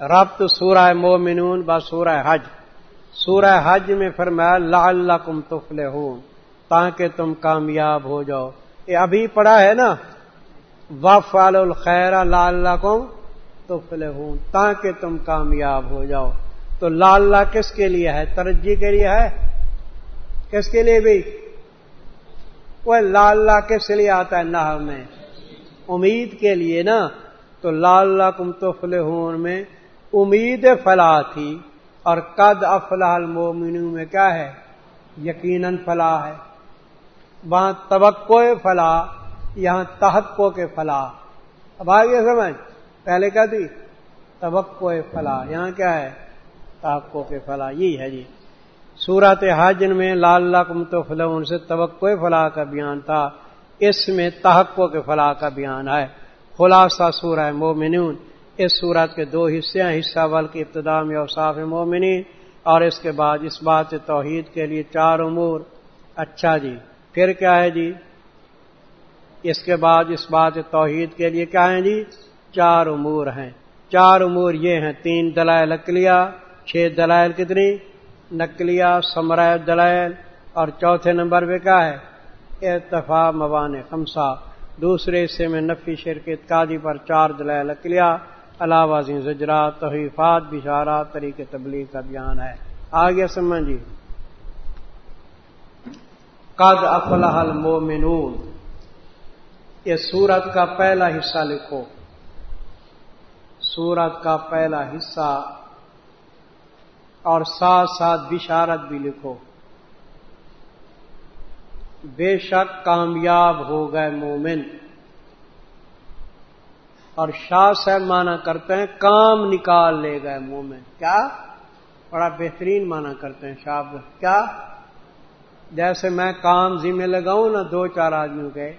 ربط سورہ مومنون با سورہ حج۔ سورہ حج میں فرمایا لا کم تفل تاکہ تم کامیاب ہو جاؤ۔ یہ ابھی پڑا ہے نا وف الخیر لا اللہ کم تفل تاکہ تم کامیاب ہو جاؤ۔ تو لا کس کے لیے ہے؟ ترجیح کے لیے ہے؟ کس کے لیے بھی؟ وہ لا کس لیے آتا ہے؟ نہ میں امید کے لیے نا۔ تو لال کم تفل میں امید فلاح تھی اور قد افلاح المومنو میں کیا ہے؟ یقیناً فلاح ہے۔ وہاں توقع فلاح، یہاں تحقو کے فلاح۔ اب آگے سمجھ، پہلے کیا تھی؟ توقع فلاح۔ یہاں کیا ہے؟ تحقو کے فلاح۔ یہی ہے جی۔ سورت حاجن میں لال کم تو فلاح ان سے توقع فلاح کا بیان تھا۔ اس میں تحقو کے فلاح کا بیان ہے۔ خلاصہ سورہ مومنون۔ اس صورت کے دو حصے ہیں، حصہ بل کی ابتدا میں اوصاف مومنی اور اس کے بعد اس بات توحید کے لیے چار امور۔ اچھا جی پھر کیا ہے جی؟ اس کے بعد اس بات توحید کے لیے کیا ہے جی؟ چار امور ہیں۔ چار امور یہ ہیں، تین دلائل اکلیا چھ دلائل کتنی؟ نکلیا سمرائے دلائل اور چوتھے نمبر پہ کیا ہے؟ اتفاق موان خمسا دوسرے حصے میں نفی شرکت قادی پر چار دلائل اکلیا علاوہ زجرات تحفات بشارات، طریقے تبلیغ کا بیان ہے۔ آگے سمجھ جی۔ قد افلح المومنون یہ سورت کا پہلا حصہ لکھو۔ سورت کا پہلا حصہ۔ اور ساتھ ساتھ بشارت بھی لکھو۔ بے شک کامیاب ہو گئے مومن۔ اور شاہ صاحب مانا کرتے ہیں کام نکال لے گئے منہ میں۔ کیا؟ بڑا بہترین مانا کرتے ہیں شاہ کیا؟ جیسے میں کام ذمہ لگاؤں نا دو چار آدمیوں کے،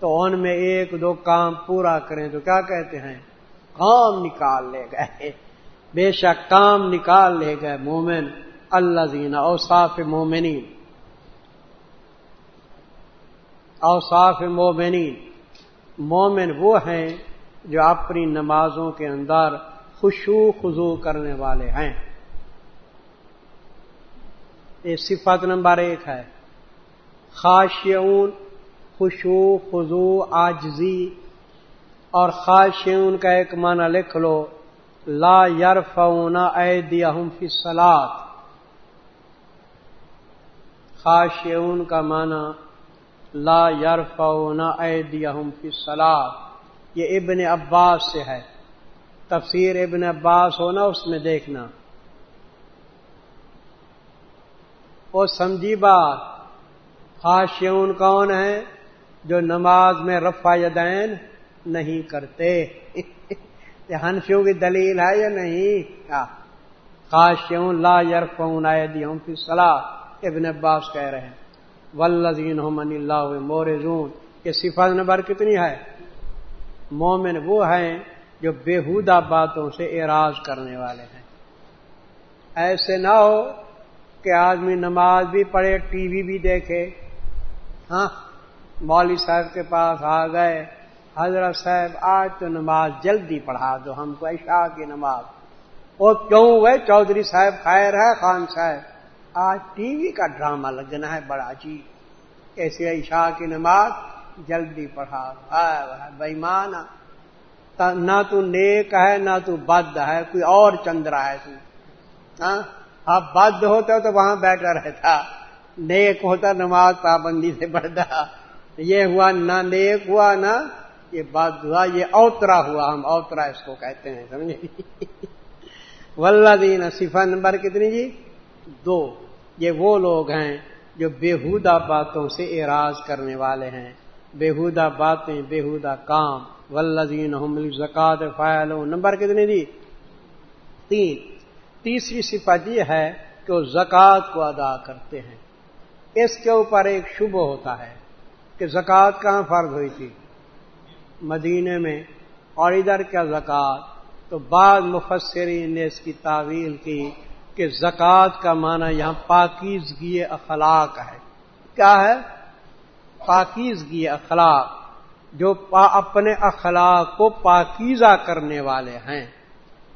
تو ان میں ایک دو کام پورا کریں تو کیا کہتے ہیں؟ کام نکال لے گئے۔ بے شک کام نکال لے گئے مومن اللہ زینا اوصاف مومنی اوصاف مومنی مومن وہ ہیں جو اپنی نمازوں کے اندر خوشو خزو کرنے والے ہیں۔ یہ صفت نمبر ایک ہے۔ خاشیون خوشو خزو آجزی اور خاشیون کا ایک معنی لکھ لو۔ لا یار فونا اے دیا فی سلاد خاشیون کا معنی لا یار فونا اے دیا فی سلاد یہ ابن عباس سے ہے۔ تفسیر ابن عباس ہونا، اس میں دیکھنا۔ وہ سمجھی بات خاشیون کون ہے جو نماز میں رفا یدین نہیں کرتے؟ یہ ہنفیوں کی دلیل ہے یا نہیں؟ ہاں۔ خاشیون لا یرفون آئے دی صلاح ابن عباس کہہ رہے ہیں۔ ولزین اللہ مورزون، یہ صفت نمبر کتنی ہے؟ مومن وہ ہیں جو بےحودہ باتوں سے اعراض کرنے والے ہیں۔ ایسے نہ ہو کہ آدمی نماز بھی پڑھے، ٹی وی بھی دیکھے۔ ہاں مولوی صاحب کے پاس آ گئے، حضرت صاحب، آج تو نماز جلدی پڑھا دو ہم کو، عشاء کی نماز۔ وہ کیوں؟ ہوئے چودھری صاحب خیر ہے، خان صاحب۔ آج ٹی وی کا ڈرامہ لگنا ہے، بڑا جی ایسے عشاء کی نماز جلدی پڑھا۔ بےمان نہ تو نیک ہے، نہ تو بد ہے، کوئی اور چندرا ہے تو۔ ہاں؟ اب بد ہوتا تو وہاں بیٹھا رہتا۔ نیک ہوتا نماز پابندی سے پڑھتا۔ یہ ہوا نہ نیک ہوا نہ یہ بد ہوا، یہ اوترا ہوا۔ ہم اوترا اس کو کہتے ہیں، سمجھے؟ ولہ دین صفا، نمبر کتنی جی؟ دو۔ یہ وہ لوگ ہیں جو بےحودہ باتوں سے اعراض کرنے والے ہیں۔ بےحودہ باتیں بےحودہ کام۔ ولزین زکات فائل نمبر کتنی دی؟ تین۔ تیسری صفت یہ ہے کہ وہ زکوٰۃ کو ادا کرتے ہیں۔ اس کے اوپر ایک شبہ ہوتا ہے کہ زکوٰۃ کہاں فرض ہوئی تھی؟ مدینے میں۔ اور ادھر کیا زکوٰۃ؟ تو بعض مفسرین نے اس کی تعویل کی کہ زکوٰۃ کا معنی یہاں پاکیزگی اخلاق ہے۔ کیا ہے؟ پاکیزگی اخلاق، جو اپنے اخلاق کو پاکیزہ کرنے والے ہیں۔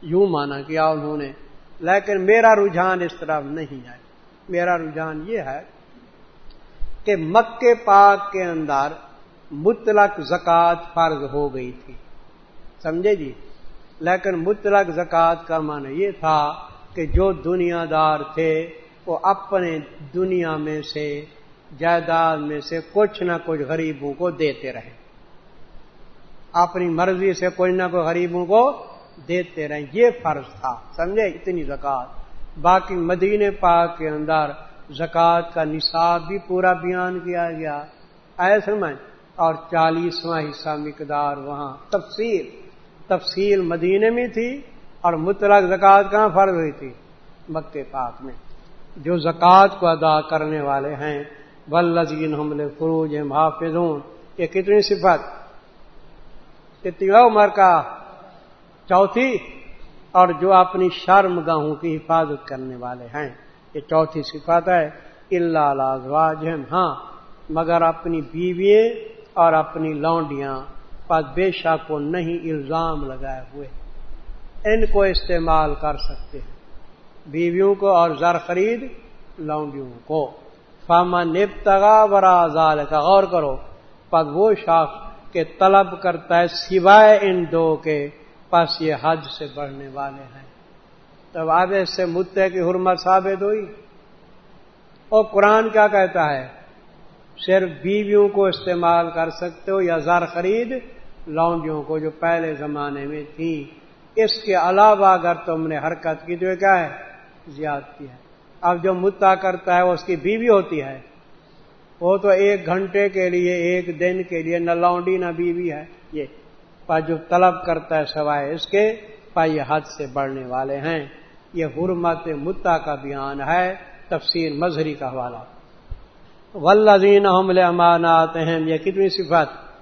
یوں مانا کیا انہوں نے، لیکن میرا رجحان اس طرف نہیں ہے۔ میرا رجحان یہ ہے کہ مکے پاک کے اندر مطلق زکوٰۃ فرض ہو گئی تھی۔ سمجھے جی؟ لیکن مطلق زکوٰۃ کا معنی یہ تھا کہ جو دنیا دار تھے، وہ اپنے دنیا میں سے جائیداد میں سے کچھ نہ کچھ غریبوں کو دیتے رہے اپنی مرضی سے کچھ نہ کوئی غریبوں کو دیتے رہے یہ فرض تھا، سمجھے؟ اتنی زکوٰۃ۔ باقی مدینے پاک کے اندر زکوٰۃ کا نصاب بھی پورا بیان کیا گیا۔ ایسے میں اور چالیسواں حصہ مقدار وہاں۔ تفصیل۔ تفصیل مدینے میں تھی اور مطلق زکوٰۃ کہاں فرض ہوئی تھی؟ مکے پاک میں۔ جو زکوٰۃ کو ادا کرنے والے ہیں ولزین حمل فروج محافظون یہ کتنی صفت کتنی عمر کا چوتھی اور جو اپنی شرم گاہوں کی حفاظت کرنے والے ہیں، یہ چوتھی صفت ہے اللہ ہاں مگر اپنی بیوی اور اپنی لونڈیاں پر بے شک کو نہیں الزام لگائے ہوئے، ان کو استعمال کر سکتے ہیں، بیویوں کو اور زر خرید لونڈیوں کو۔ فاما نبتگا برا زال کا غور کرو۔ پد وہ شخص کے طلب کرتا ہے سوائے ان دو کے پاس یہ حج سے بڑھنے والے ہیں۔ تب اب اس سے مدعے کی حرمت ثابت ہوئی۔ اور قرآن کیا کہتا ہے؟ صرف بیویوں کو استعمال کر سکتے ہو یا زر خرید لونڈیوں کو جو پہلے زمانے میں تھی۔ اس کے علاوہ اگر تم نے حرکت کی تو کیا ہے؟ زیادتی ہے۔ اب جو متا کرتا ہے وہ اس کی بیوی ہوتی ہے۔ وہ تو ایک گھنٹے کے لیے، ایک دن کے لیے نہ لونڈی نہ بیوی ہے۔ یہ پر جو طلب کرتا ہے سوائے اس کے، پا یہ حد سے بڑھنے والے ہیں۔ یہ حرمت متا کا بیان ہے، تفسیر مظہری کا حوالہ۔ ولزین حمل امانات اہم یہ کتنی صفت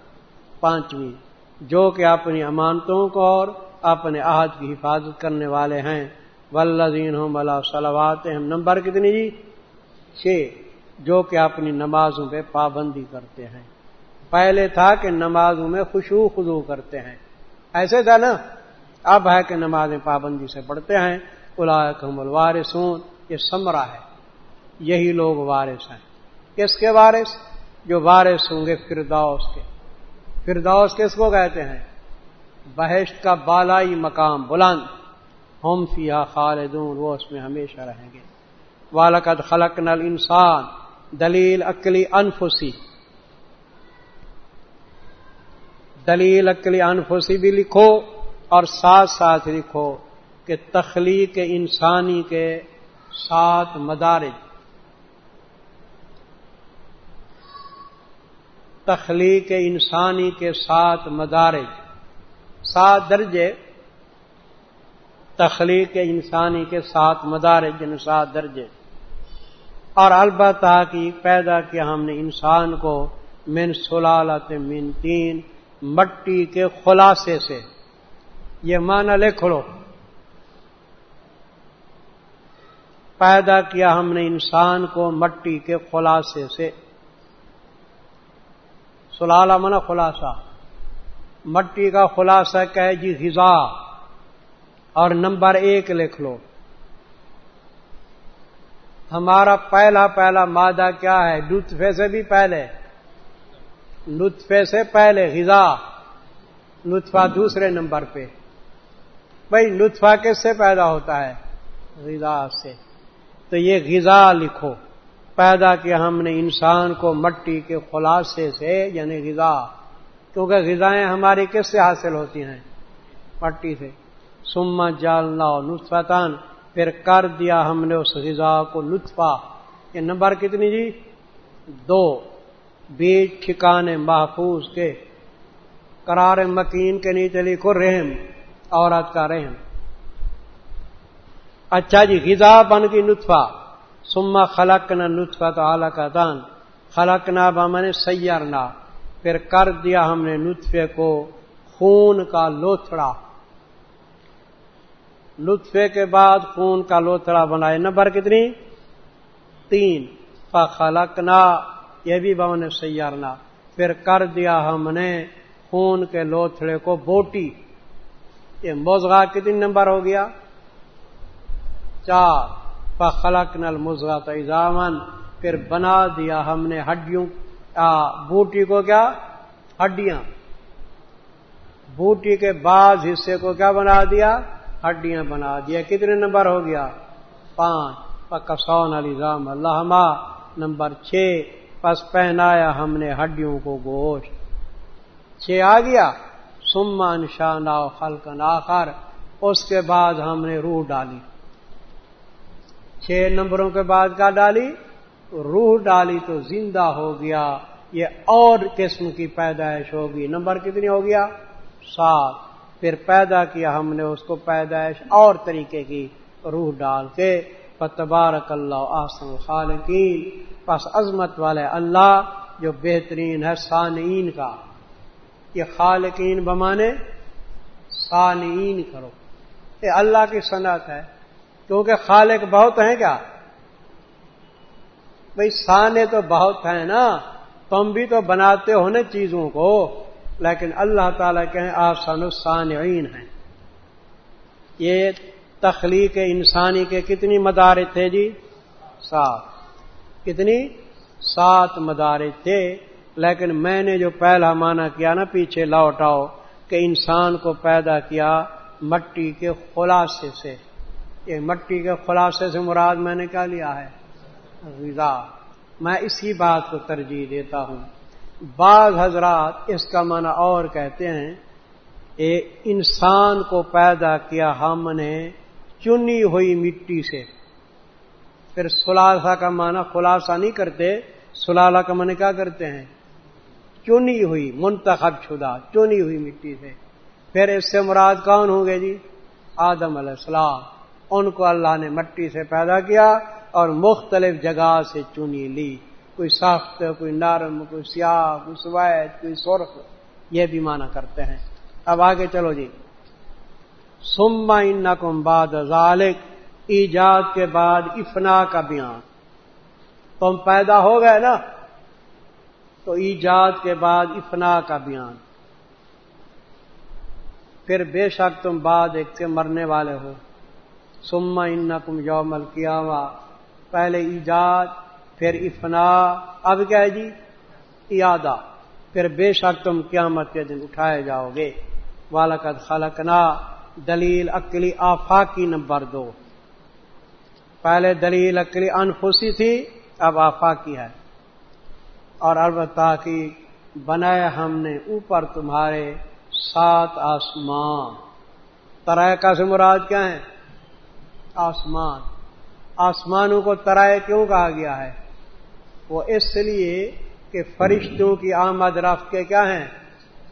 پانچویں۔ جو کہ اپنی امانتوں کو اور اپنے عہد کی حفاظت کرنے والے ہیں۔ ولزین صلوات نمبر کتنی جی؟ چھ۔ جو کہ اپنی نمازوں پہ پابندی کرتے ہیں۔ پہلے تھا کہ نمازوں میں خوشو خزو کرتے ہیں۔ ایسے تھا نا؟ اب ہے کہ نمازیں پابندی سے پڑھتے ہیں۔ الاحم الوارثون۔ یہ سمرا ہے۔ یہی لوگ وارث ہیں۔ کس کے وارث؟ جو وارث ہوں گے فردوس کے۔ فردوس کس کو کہتے ہیں؟ بہشت کا بالائی مقام بلند۔ ہم فیا خالدون، وہ اس میں ہمیشہ رہیں گے۔ والد خلق نل انسان دلیل اکلی انفسی۔ دلیل اکلی انفسی بھی لکھو اور ساتھ ساتھ لکھو کہ تخلیق انسانی کے سات مدارج۔ تخلیق انسانی کے سات مدارج۔ سات درجے۔ تخلیق انسانی کے سات مدارج یعنی درجے۔ اور البتہ کی پیدا کیا ہم نے انسان کو من سلالت من تین، مٹی کے خلاصے سے۔ یہ معنی لکھ لو۔ پیدا کیا ہم نے انسان کو مٹی کے خلاصے سے۔ سلالہ من خلاصہ۔ مٹی کا خلاصہ کہ جی غذا۔ اور نمبر ایک لکھ لو۔ ہمارا پہلا پہلا مادہ کیا ہے؟ لطفے سے بھی پہلے۔ لطفے سے پہلے غذا۔ لطفہ دوسرے نمبر پہ۔ بھائی، لطفہ کس سے پیدا ہوتا ہے؟ غذا سے۔ تو یہ غذا لکھو۔ پیدا کیا ہم نے انسان کو مٹی کے خلاصے سے یعنی غذا۔ کیونکہ غذائیں ہماری کس سے حاصل ہوتی ہیں؟ مٹی سے۔ سما جالنا نطفتان پھر کر دیا ہم نے اس غذا کو لطفہ یہ نمبر کتنی جی؟ دو۔ بیچ ٹھکانے محفوظ کے۔ قرار مکین کے نیچے لکھو رحم، عورت کا رحم۔ اچھا جی غذا بن گئی نطفہ۔ سما خلق نہ نطفہ تو اعلی کا دان خلق نہ بمن سیار نہ پھر کر دیا ہم نے نطفے کو خون کا لوتھڑا۔ لطفے کے بعد خون کا لوتھڑا بنائے۔ نمبر کتنی؟ تین۔ خلق یہ بھی بمن سیارنا پھر کر دیا ہم نے خون کے لوتھڑے کو بوٹی۔ یہ موزغا کتنی نمبر ہو گیا؟ چار۔ فخلق نل مزغا تو ایزامن پھر بنا دیا ہم نے ہڈیوں۔ بوٹی کو کیا؟ ہڈیاں۔ بوٹی کے بعض حصے کو کیا بنا دیا؟ ہڈیاں بنا دیا۔ کتنے نمبر ہو گیا؟ پانچ۔ پکسون الزام اللہ نمبر چھ۔ پس پہنایا ہم نے ہڈیوں کو گوشت۔ چھ آ گیا۔ سما انشانہ خلق آخر۔ اس کے بعد ہم نے روح ڈالی۔ چھ نمبروں کے بعد کیا ڈالی؟ روح ڈالی تو زندہ ہو گیا۔ یہ اور قسم کی پیدائش ہوگی۔ نمبر کتنی ہو گیا؟ سات۔ پھر پیدا کیا ہم نے اس کو پیدائش اور طریقے کی روح ڈال کے۔ پتبارک اللہ آسم خالقین پس عظمت والے اللہ جو بہترین ہے سانعین کا۔ یہ خالقین بمانے سانعین کرو۔ یہ اللہ کی صنعت ہے۔ کیونکہ خالق بہت ہیں کیا؟ بھائی سانے تو بہت ہیں نا۔ تم بھی تو بناتے ہو نا چیزوں کو۔ لیکن اللہ تعالیٰ کہیں آپ سانعین ہیں۔ یہ تخلیق انسانی کے کتنی مدارج تھے جی؟ سات۔ کتنی؟ سات مدارج تھے۔ لیکن میں نے جو پہلا مانا کیا نا، پیچھے لوٹ آؤ، کہ انسان کو پیدا کیا مٹی کے خلاصے سے۔ یہ مٹی کے خلاصے سے مراد میں نے کیا لیا ہے؟ غذا۔ میں اسی بات کو ترجیح دیتا ہوں۔ بعض حضرات اس کا معنی اور کہتے ہیں ایک انسان کو پیدا کیا ہم نے، چنی ہوئی مٹی سے۔ پھر سلاسا کا معنی خلاصہ نہیں کرتے، سلالہ کا معنی کیا کرتے ہیں؟ چنی ہوئی، منتخب شدہ، چنی ہوئی مٹی سے۔ پھر اس سے مراد کون ہوں گے جی؟ آدم علیہ السلام۔ ان کو اللہ نے مٹی سے پیدا کیا اور مختلف جگہ سے چنی لی۔ کوئی سخت کوئی نرم کوئی سیاہ، کوئی سوید، کوئی سرخ، یہ بھی مانا کرتے ہیں۔ اب آگے چلو جی۔ سما ان کم باد ذالک، ایجاد کے بعد افنا کا بیان۔ تم پیدا ہو گئے نا، تو ایجاد کے بعد افنا کا بیان۔ پھر بے شک تم بعد ایک سے مرنے والے ہو۔ سما ان کم یومل کیا پہلے ایجاد پھر افنا، اب کیا ہے جی؟ یادا پھر بے شک تم قیامت کے دن اٹھائے جاؤ گے۔ والد خلقنا، دلیل اکلی آفاقی نمبر دو۔ پہلے دلیل اکلی انفوسی تھی، اب آفاقی ہے۔ اور البتہ کی بنائے ہم نے اوپر تمہارے سات آسمان۔ ترائے کا سے مراد کیا ہے؟ آسمان۔ آسمانوں کو ترائے کیوں کہا گیا ہے؟ وہ اس لیے کہ فرشتوں کی آمد رفت کے کیا ہیں؟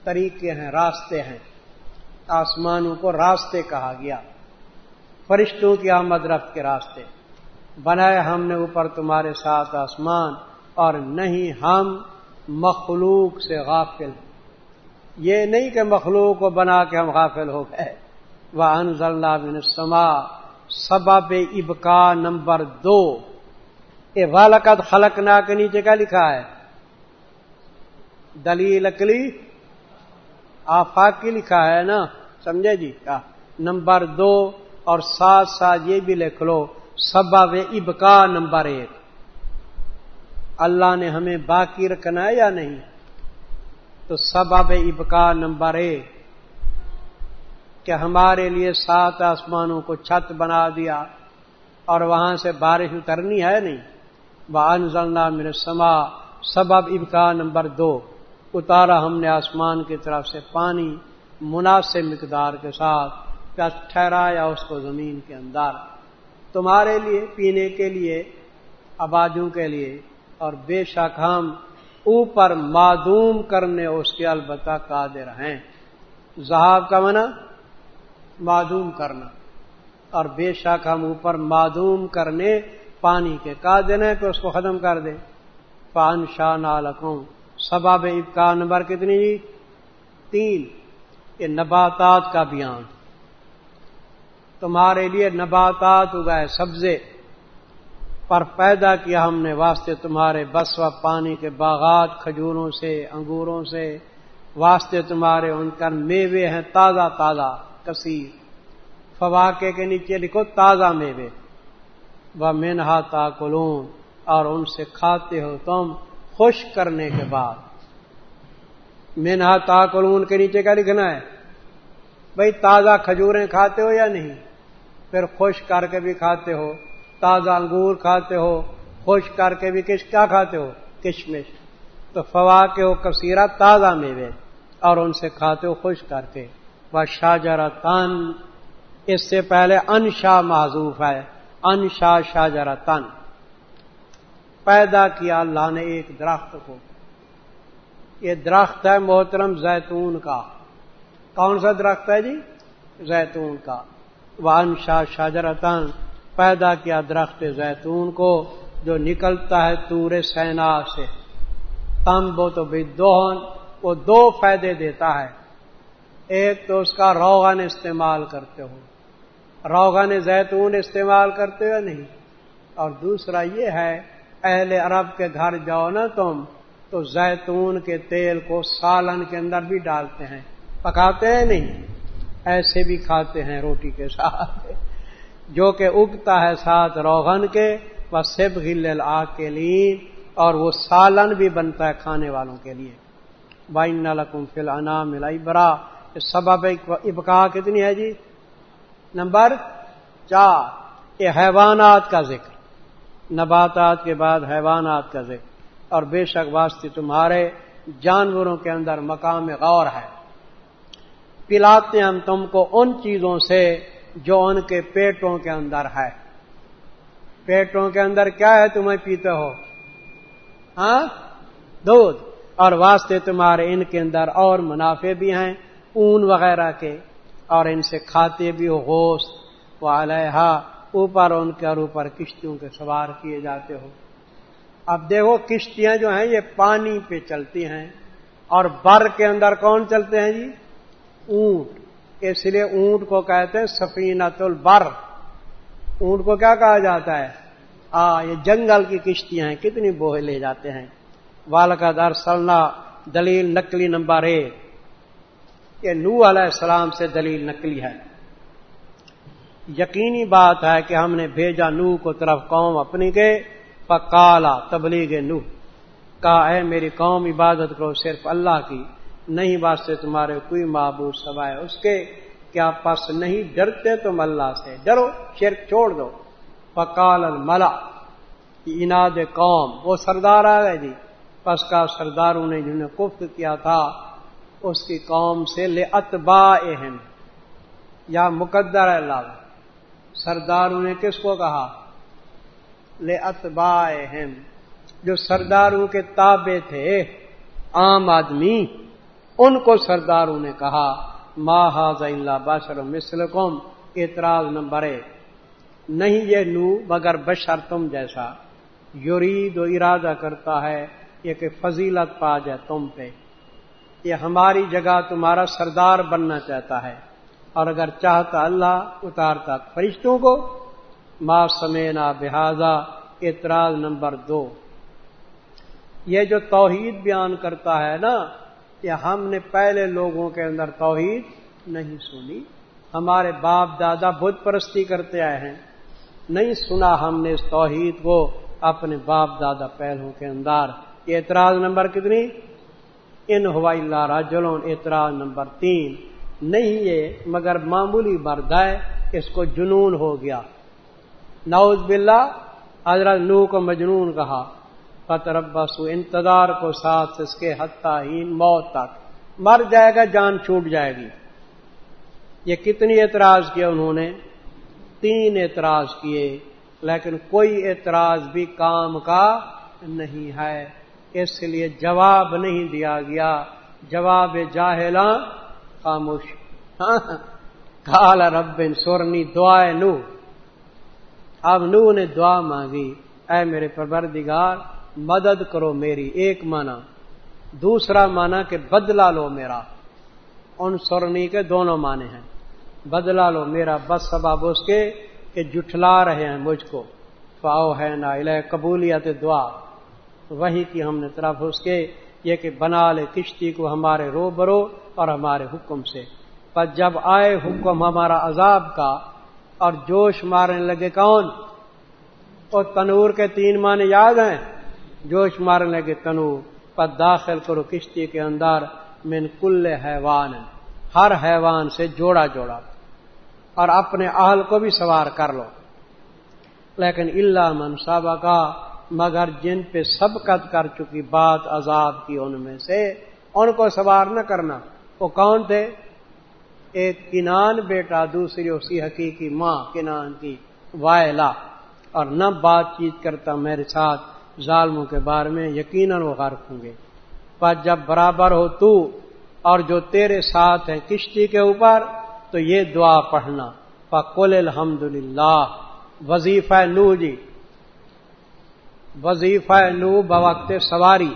طریقے ہیں، راستے ہیں۔ آسمانوں کو راستے کہا گیا۔ فرشتوں کی آمد رفت کے راستے۔ بنائے ہم نے اوپر تمہارے ساتھ آسمان اور نہیں ہم مخلوق سے غافل۔ یہ نہیں کہ مخلوق کو بنا کے ہم غافل ہو گئے۔ وہ انضل بن سما سبب ابکا نمبر دو۔ یہ والد خلق نا کے نیچے کیا لکھا ہے؟ دلیل اکلی آفاق کی لکھا ہے نا؟ سمجھے جی؟ کیا نمبر دو اور ساتھ ساتھ یہ بھی لکھ لو، سبب ابکا نمبر ایک۔ اللہ نے ہمیں باقی رکھنا ہے یا نہیں؟ تو سبب ابکا نمبر ایک۔ کہ ہمارے لیے سات آسمانوں کو چھت بنا دیا اور وہاں سے بارش اترنی ہے نہیں؟ انزلنا من سما سبب ابکا نمبر دو۔ اتارا ہم نے آسمان کی طرف سے پانی مناسب مقدار کے ساتھ ٹھہرایا اس کو زمین کے اندر۔ تمہارے لیے، پینے کے لیے، آبادیوں کے لیے۔ اور بے شک ہم اوپر معدوم کرنے اس کے البتہ قادر ہیں۔ زہاب کا منع معدوم کرنا۔ اور بے شک ہم اوپر معدوم کرنے پانی کے کا دن ہے کہ اس کو ختم کر دیں پان شاہ نالکوں سباب ابکا نمبر کتنی جی؟ تین۔ یہ نباتات کا بیان۔ تمہارے لیے نباتات اگائے سبزے۔ پر پیدا کیا ہم نے واسطے تمہارے بس و پانی کے باغات، کھجوروں سے، انگوروں سے۔ واسطے تمہارے ان کا میوے ہیں تازہ تازہ، کثیر۔ فواقے کے نیچے لکھو تازہ میوے۔ وہ مینہا تاکلون اور ان سے کھاتے ہو تم خوش کرنے کے بعد۔ مینہا تاکلون کے نیچے کیا لکھنا ہے؟ بھائی تازہ کھجوریں کھاتے ہو یا نہیں؟ پھر خوش کر کے بھی کھاتے ہو، تازہ انگور کھاتے ہو، خوش کر کے بھی کش کیا کھاتے ہو؟ کشمش۔ تو فوا کے ہو، کثیرہ تازہ میوے، اور ان سے کھاتے ہو خوش کر کے۔ وہ شاہجرا تن اس سے پہلے انشا معذوف ہے۔ انشا شاہجرا تن پیدا کیا اللہ نے ایک درخت کو۔ یہ درخت ہے محترم زیتون کا۔ کون سا درخت ہے جی؟ زیتون کا۔ وہ انشا شاہجرتن پیدا کیا درخت زیتون کو جو نکلتا ہے تور سینا سے۔ تم تو بھی دوہن وہ دو فائدے دیتا ہے۔ ایک تو اس کا روغن استعمال کرتے ہو۔ روغن زیتون استعمال کرتے ہو نہیں؟ اور دوسرا یہ ہے، اہل عرب کے گھر جاؤ نا تم، تو زیتون کے تیل کو سالن کے اندر بھی ڈالتے ہیں۔ پکاتے ہیں نہیں؟ ایسے بھی کھاتے ہیں روٹی کے ساتھ۔ جو کہ اگتا ہے ساتھ روغن کے وہ سب گل آگ کے لیے اور وہ سالن بھی بنتا ہے کھانے والوں کے لیے۔ بائن لکم فل ملائی برا سبب ابکا کتنی ہے جی؟ نمبر چار یہ حیوانات کا ذکر۔ نباتات کے بعد حیوانات کا ذکر۔ اور بے شک واسطے تمہارے جانوروں کے اندر مقام غور ہے۔ پلاتے ہم تم کو ان چیزوں سے جو ان کے پیٹوں کے اندر ہے۔ پیٹوں کے اندر کیا ہے تمہیں پیتے ہو؟ ہاں؟ دودھ۔ اور واسطے تمہارے ان کے اندر اور منافع بھی ہیں، اون وغیرہ کے۔ اور ان سے کھاتے بھی ہو گوشت و علیہ اوپر ان کے اور اوپر کشتیوں کے سوار کیے جاتے ہو۔ اب دیکھو کشتیاں جو ہیں، یہ پانی پہ چلتی ہیں۔ اور بر کے اندر کون چلتے ہیں جی؟ اونٹ۔ اس لیے اونٹ کو کہتے ہیں سفینت البر۔ اونٹ کو کیا کہا جاتا ہے؟ آ، یہ جنگل کی کشتیاں ہیں، کتنی بوہے لے جاتے ہیں۔ والکا در سلنا دلیل نقلی نمبر ایک۔ یہ نو علیہ السلام سے دلیل نقلی ہے۔ یقینی بات ہے کہ ہم نے بھیجا نو کو طرف قوم اپنی کے پکالا تبلیغ نو کہا ہے میری قوم، عبادت کرو، صرف اللہ کی، نہیں واسطے تمہارے کوئی معبود سوائے اس کے۔ کیا پس نہیں ڈرتے تم اللہ سے؟ ڈرو، شرک چھوڑ دو۔ پکال الملا اناد قوم، وہ سردار آ گئے جی۔ پس کا سرداروں نے جنہیں کفت کیا تھا اس کی قوم سے لے اتبا اہم یا مقدر اللہ۔ سرداروں نے کس کو کہا؟ لے اتبا اہم جو سرداروں کے تابے تھے، عام آدمی، ان کو سرداروں نے کہا۔ ماحذ اللہ بشر مسل قوم اعتراض نمبر ایک۔ نہیں یہ نو، مگر بشر تم جیسا۔ یورید و ارادہ کرتا ہے، یہ کہ فضیلت پا جائے تم پہ۔ یہ ہماری جگہ تمہارا سردار بننا چاہتا ہے۔ اور اگر چاہتا اللہ اتارتا فرشتوں کو، ما سمینا بحاظہ اعتراض نمبر دو۔ یہ جو توحید بیان کرتا ہے نا کہ ہم نے پہلے لوگوں کے اندر توحید نہیں سنی۔ ہمارے باپ دادا بت پرستی کرتے آئے ہیں۔ نہیں سنا ہم نے اس توحید کو اپنے باپ دادا پہلوں کے اندر۔ یہ اعتراض نمبر کتنی؟ ان ہوائی اللہ راجلون اعتراض نمبر تین۔ نہیں یہ، مگر معمولی برد ہے، اس کو جنون ہو گیا۔ نوز باللہ، حضرت نو کو مجنون کہا۔ فتربسو انتظار کو ساتھ اس کے ہی موت تک۔ مر جائے گا، جان چھوٹ جائے گی۔ یہ کتنی اعتراض کیا انہوں نے؟ تین اعتراض کیے۔ لیکن کوئی اعتراض بھی کام کا نہیں ہے۔ اس لیے جواب نہیں دیا گیا۔ جواب جاہلا خاموش۔ کال رب سورنی دعائے نو۔ اب نو نے دعا مانگی۔ اے میرے پروردگار، مدد کرو میری، ایک مانا دوسرا مانا کہ بدلا لو میرا۔ ان سورنی کے دونوں معنی ہیں۔ بدلا لو میرا، بس سباب اس کے کہ جٹھلا رہے ہیں مجھ کو۔ فاؤ ہے نا قبولیت دعا۔ وہی کی ہم نے طرف اس کے یہ کہ بنا لے کشتی کو ہمارے رو برو اور ہمارے حکم سے۔ پر جب آئے حکم ہمارا عذاب کا اور جوش مارنے لگے کون؟ اور تنور کے تین معنی یاد ہیں؟ جوش مارنے لگے تنور۔ پر داخل کرو کشتی کے اندر من کل حیوان۔ ہر حیوان سے جوڑا جوڑا۔ اور اپنے اہل کو بھی سوار کر لو۔ لیکن اللہ منصابہ کا مگر جن پہ سبقت کر چکی بات عذاب کی ان میں سے، ان کو سوار نہ کرنا۔ وہ کون تھے؟ ایک کنان بیٹا، دوسری اسی حقیقی ماں کنان کی وائلا۔ اور نہ بات چیت کرتا میرے ساتھ ظالموں کے بارے میں، یقیناً وہ غرق ہوں گے۔ پر جب برابر ہو تو، اور جو تیرے ساتھ ہیں کشتی کے اوپر، تو یہ دعا پڑھنا۔ پکول الحمد للہ وظیفہ نو جی۔ وظیفہ نو بوقت سواری۔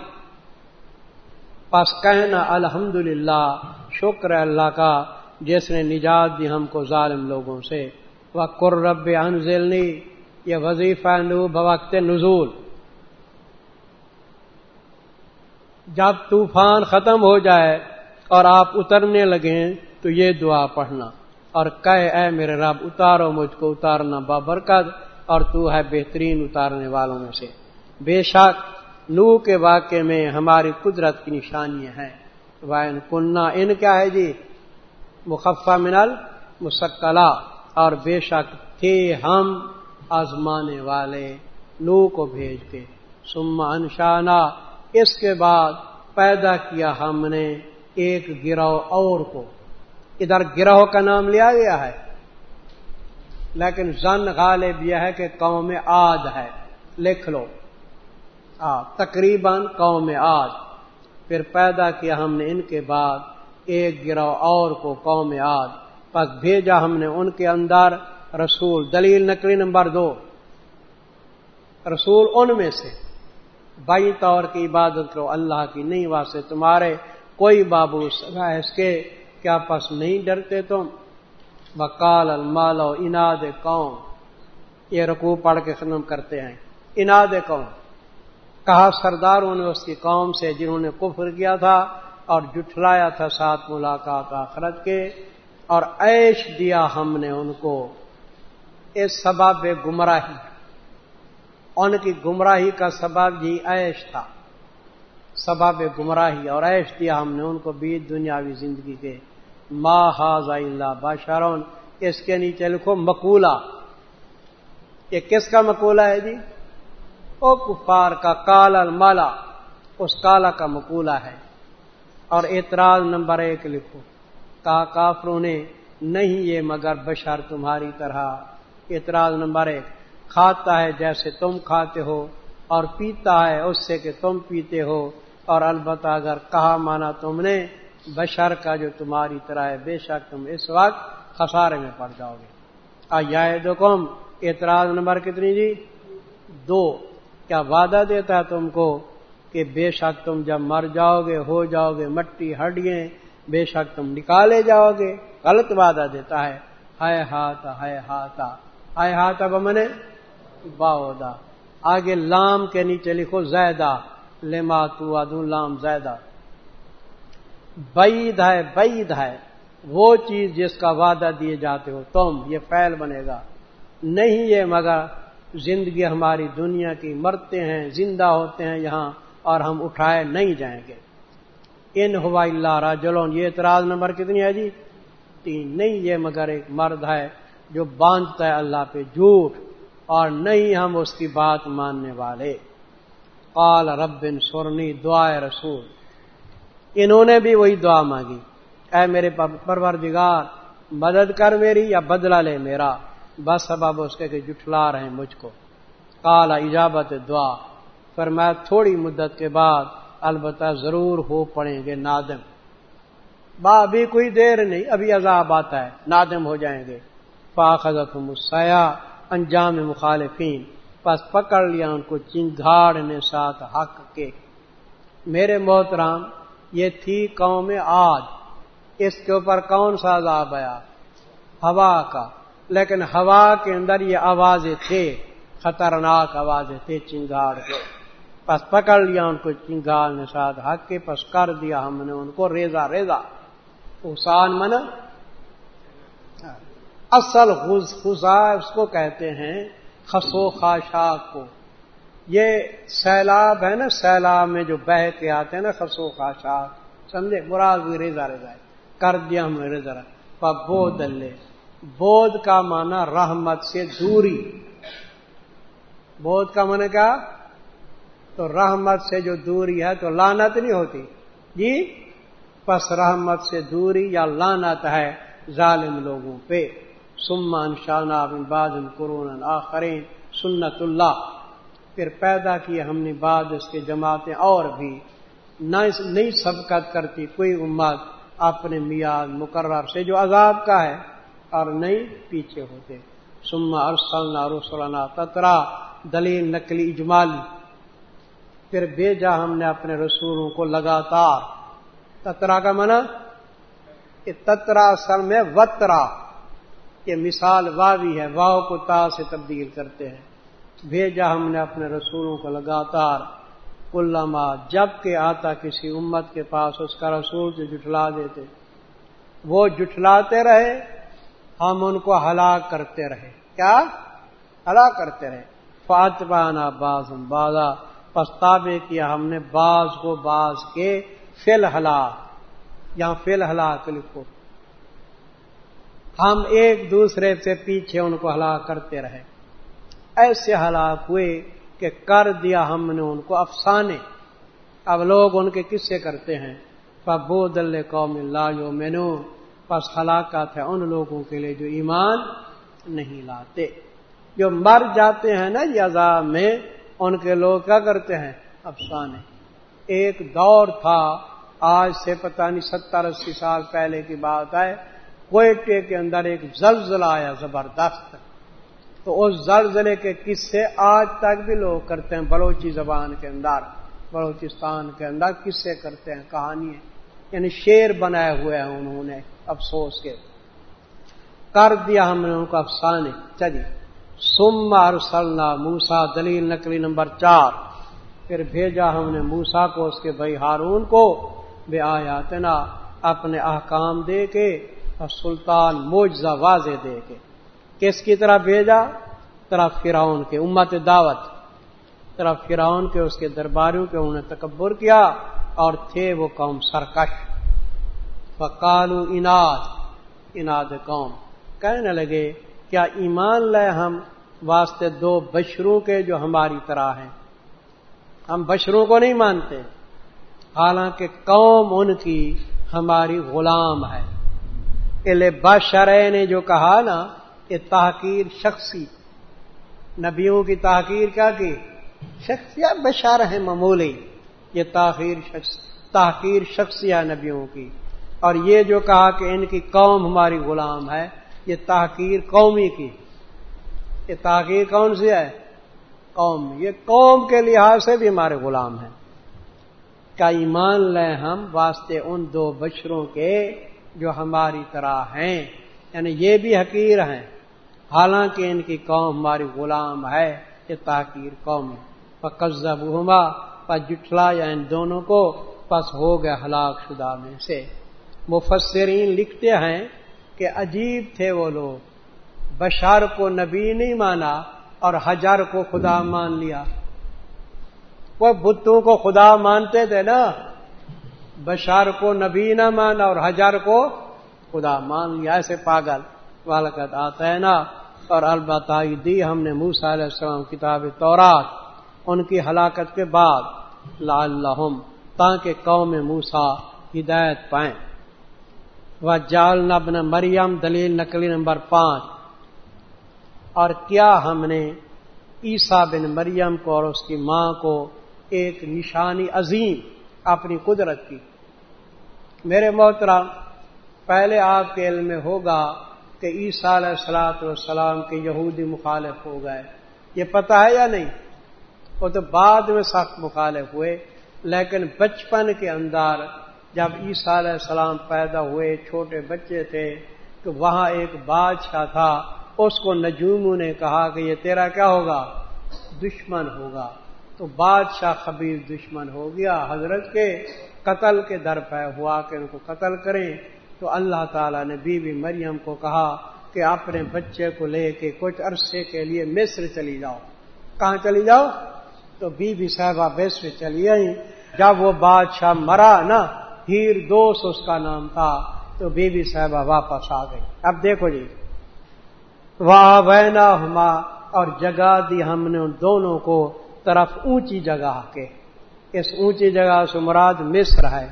پس کہنا الحمد للہ شکر اللہ کا، جس نے نجات دی ہم کو ظالم لوگوں سے۔ وہ قرب انزلنی، یہ وظیفہ نو بوقت نزول۔ جب طوفان ختم ہو جائے اور آپ اترنے لگیں، تو یہ دعا پڑھنا۔ اور کہے، اے میرے رب، اتارو مجھ کو، اتارنا بابرکت اور تو ہے بہترین اتارنے والوں میں سے۔ بے شک نو کے واقعے میں ہماری قدرت کی نشانیاں ہیں۔ وائن کنہ ان کیا ہے جی؟ مخفہ منل مسکلا اور بے شک تھے ہم آزمانے والے نو کو بھیج کے۔ سما انشانہ اس کے بعد پیدا کیا ہم نے ایک گروہ اور کو۔ ادھر گروہ کا نام لیا گیا ہے۔ لیکن زن غالب یہ ہے کہ قوم آد ہے۔ لکھ لو۔ تقریباً قوم آج۔ پھر پیدا کیا ہم نے ان کے بعد، ایک گروہ اور کو قوم آج۔ پس بھیجا ہم نے ان کے اندر۔ رسول، دلیل نقلی نمبر دو۔ رسول ان میں سے۔ بائی طور کی عبادت کرو، اللہ کی نہیں، واسطے تمہارے کوئی بابو اس کے کیا پس نہیں ڈرتے تم؟ بکال المالو اناد قوم۔ یہ رقو پڑھ کے ختم کرتے ہیں۔ اناد قوم۔ کہا سرداروں نے اس کی قوم سے جنہوں نے کفر کیا تھا اور جٹھلایا تھا ساتھ ملاقات آخرت کے اور عیش دیا ہم نے ان کو۔ اس سبب گمراہی۔ ان کی گمراہی کا سبب جی عیش تھا۔ سبب گمراہی اور عیش دیا ہم نے ان کو بیت دنیاوی زندگی کے۔ ما حاض اللہ باشارون اس کے نیچے لکھو مکولا یہ کس کا مکولا ہے جی؟ او کفار کا کال المالا، اس کالا کا مقولہ ہے۔ اور اعتراض نمبر ایک لکھو، کا کافروں نے نہیں یہ مگر بشر تمہاری طرح۔ اعتراض نمبر ایک، کھاتا ہے جیسے تم کھاتے ہو اور پیتا ہے اس سے کہ تم پیتے ہو۔ اور البتہ اگر کہا مانا تم نے، بشر کا جو تمہاری طرح ہے، بے شک تم اس وقت خسارے میں پڑ جاؤ گے۔ آیا دو کم اعتراض نمبر کتنی جی؟ دو۔ کیا وعدہ دیتا ہے تم کو کہ بے شک تم جب مر جاؤ گے ہو جاؤ گے مٹی ہڈیے بے شک تم نکالے جاؤ گے غلط وعدہ دیتا ہے۔ ہائے ہاتھ ہائے ہاتھ ہائے ہاتھ اب میں باودا۔ آگے لام کے نیچے لکھو زیدہ۔ لما تو ادو لام زیدہ۔ بعید ہے بعید ہے۔ وہ چیز جس کا وعدہ دیے جاتے ہو تم، یہ فیل بنے گا۔ نہیں یہ مگر زندگی ہماری دنیا کی مرتے ہیں، زندہ ہوتے ہیں یہاں اور ہم اٹھائے نہیں جائیں گے۔ ان ہوا اللہ راجلون، یہ اعتراض نمبر کتنی ہے جی؟ تین۔ نہیں، یہ مگر ایک مرد ہے جو باندھتا ہے اللہ پہ جھوٹ اور نہیں ہم اس کی بات ماننے والے۔ قال، رب سورنی دعائے رسول۔ انہوں نے بھی وہی دعا مانگی۔ اے میرے پروردگار، مدد کر میری یا بدلہ لے میرا۔ بس سبب اس کے کہ جٹلا رہے ہیں مجھ کو۔ کالا ایجابت دعا۔ پر میں تھوڑی مدت کے بعد البتہ ضرور ہو پڑیں گے نادم۔ با، ابھی کوئی دیر نہیں، ابھی عذاب آتا ہے، نادم ہو جائیں گے۔ فاخذت مسیا انجام مخالفین۔ پس پکڑ لیا ان کو چنگھاڑ نے ساتھ حق کے۔ میرے محترام یہ تھی قوم آج اس کے اوپر کون سا عذاب آیا؟ ہوا کا۔ لیکن ہوا کے اندر یہ آوازیں تھے، خطرناک آوازیں تھے، چنگاڑ کے۔ پس پکڑ لیا ان کو، چنگاڑ نے ساتھ حق کے، پس کر دیا ہم نے ان کو، ریزا ریزا۔ اسان من اصل خزا اس کو کہتے ہیں خسو خاشاک کو۔ یہ سیلاب ہے نا، سیلاب میں جو بہ کے آتے ہیں نا، خسو خاشاک سمجھے؟ مراد بھی ریزا ریزا ہے۔ کر دیا ہم نے ریزا ذرا بودھ اللہ بودھ کا معنی رحمت سے دوری۔ بودھ کا معنی کیا؟ تو رحمت سے جو دوری ہے تو لانت نہیں ہوتی۔ جی؟ پس رحمت سے دوری یا لانت ہے ظالم لوگوں پہ۔ سمان شانہ بن بادن قرون آخرین سنت اللہ۔ پھر پیدا کی ہم نے بعد اس کے جماعتیں اور بھی۔ نہ نئی سبقت کرتی کوئی امت اپنے میاد مقرر سے جو عذاب کا ہے۔ اور نہیں پیچھے ہوتے۔ سما ارسلنا رسولنا تترا، دلیل نقلی اجمالی پھر بھیجا ہم نے اپنے رسولوں کو لگاتار۔ تترا کا منع یہ تترا اصل میں وترا، یہ مثال واوی ہے واؤ کو تا سے تبدیل کرتے ہیں۔ بھیجا ہم نے اپنے رسولوں کو لگاتار۔ علامہ جبکہ آتا کسی امت کے پاس، اس کا رسول سے جٹلا دیتے۔ وہ جٹلاتے رہے ہم ان کو ہلاک کرتے رہے۔ کیا؟ ہلاک کرتے رہے۔ فاطبانہ باز بازا پستابے کیا ہم نے باز کو باز کے فل ہلاک یہاں فل ہلاک لکھو۔ ہم ایک دوسرے سے پیچھے ان کو ہلاک کرتے رہے۔ ایسے ہلاک ہوئے کہ کر دیا ہم نے ان کو افسانے۔ اب لوگ ان کے قصے کرتے ہیں؟ پبو دل قوم اللہ جو مینو پس ہلاکت ہے ان لوگوں کے لیے جو ایمان نہیں لاتے۔ جو مر جاتے ہیں نا یہ عذاب میں، ان کے لوگ کیا کرتے ہیں؟ افسانے۔ ایک دور تھا، آج سے پتہ نہیں، ستر اسی سال پہلے کی بات ہے، کوئٹے کے اندر ایک زلزلہ آیا زبردست۔ تو اس زلزلے کے قصے آج تک بھی لوگ کرتے ہیں، بلوچی زبان کے اندر، بلوچستان کے اندر قصے کرتے ہیں کہانی یعنی شیر بنائے ہوئے ہیں انہوں نے۔ افسوس کے کر دیا ہم نے ان کو افسانے چلیے سما ارسلنا موسا دلیل نقلی نمبر چار۔ پھر بھیجا ہم نے موسا کو، اس کے بھائی ہارون کو، بے آیاتنا اپنے احکام دے کے اور سلطان موجزہ واضح دے کے۔ کس کی طرح بھیجا؟ طرف فراؤن کے، امت دعوت۔ طرف فراؤن کے، اس کے درباریوں کے، انہوں نے تکبر کیا اور تھے وہ قوم سرکش۔ فکالو اناد اناد قوم۔ کہنے لگے، کیا ایمان لے ہم واسطے دو بشروں کے جو ہماری طرح ہیں؟ ہم بشروں کو نہیں مانتے، حالانکہ قوم ان کی ہماری غلام ہے۔ بشرے نے جو کہا نا، یہ تحقیر شخصی۔ نبیوں کی تحقیر کیا کی؟ شخصیت بشار ہے معمولی یہ تاخیر شخص، تحقیر شخصیہ نبیوں کی۔ اور یہ جو کہا کہ ان کی قوم ہماری غلام ہے، یہ تحقیر قومی کی۔ یہ تحقیر کون سی ہے؟ قوم۔ یہ قوم کے لحاظ سے بھی ہمارے غلام ہیں۔ کا ایمان لیں ہم واسطے ان دو بچروں کے جو ہماری طرح ہیں؟ یعنی یہ بھی حقیر ہیں۔ حالانکہ ان کی قوم ہماری غلام ہے، یہ تاکیر قوم قزب ہما پر جٹلا یا ان دونوں کو، پس ہو گئے ہلاک شدہ میں سے۔ مفسرین لکھتے ہیں کہ عجیب تھے وہ لوگ۔ بشار کو نبی نہیں مانا اور ہزار کو خدا مان لیا۔ وہ بتوں کو خدا مانتے تھے نا۔ بشار کو نبی نہ مانا اور ہزار کو خدا مان لیا۔ ایسے پاگل والکت آتا ہے نا۔ اور البتہ دی ہم نے موسا علیہ السلام کتاب تورات۔ ان کی ہلاکت کے بعد لعلہم، تاکہ قوم موسا ہدایت پائیں۔ وہ جال نبن مریم دلیل نقلی نمبر پانچ۔ اور کیا ہم نے عیسا بن مریم کو اور اس کی ماں کو ایک نشانی عظیم اپنی قدرت کی؟ میرے محترم، پہلے آپ کے علم میں ہوگا کہ عیسیٰ علیہ السلاط والسلام کے یہودی مخالف ہو گئے۔ یہ پتا ہے یا نہیں؟ وہ تو بعد میں سخت مخالف ہوئے، لیکن بچپن کے اندر جب عیسیٰ علیہ السلام پیدا ہوئے، چھوٹے بچے تھے، تو وہاں ایک بادشاہ تھا، اس کو نجوموں نے کہا کہ یہ تیرا کیا ہوگا؟ دشمن ہوگا۔ تو بادشاہ خبیر دشمن ہو گیا، حضرت کے قتل کے در پہ ہوا کہ ان کو قتل کریں۔ تو اللہ تعالیٰ نے بی بی مریم کو کہا کہ اپنے بچے کو لے کے کچھ عرصے کے لیے مصر چلی جاؤ۔ کہاں چلی جاؤ؟ تو بی بی صاحبہ مصر چلی آئی جب وہ بادشاہ مرا نا ہیر دوست اس کا نام تھا، تو بی بی صاحبہ واپس آ گئی۔ اب دیکھو جی واہ وینا ہما اور جگہ دی ہم نے ان دونوں کو طرف اونچی جگہ کے۔ اس اونچی جگہ سے مراد مصر ہے،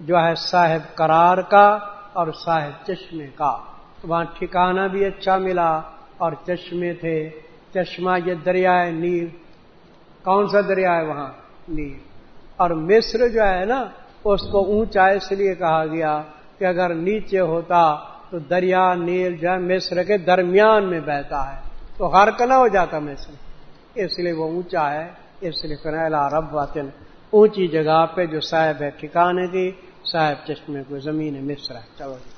جو ہے صاحب قرار کا اور صاحب چشمے کا۔ وہاں ٹھکانہ بھی اچھا ملا اور چشمے تھے۔ چشمہ یہ دریائے نیل۔ کون سا دریا ہے وہاں؟ نیل۔ اور مصر جو ہے نا اس کو اونچا اس لیے کہا گیا کہ اگر نیچے ہوتا تو دریا، نیل جو ہے مصر کے درمیان میں بہتا ہے۔ تو غرق نہ ہو جاتا مصر۔ اس لیے وہ اونچا ہے۔ اس لیے فنیلا رب واطن اونچی جگہ پہ جو صاحب ہے، ٹھکانے کی صاحب چشمے کو زمین مصر ہے۔ چلو جی۔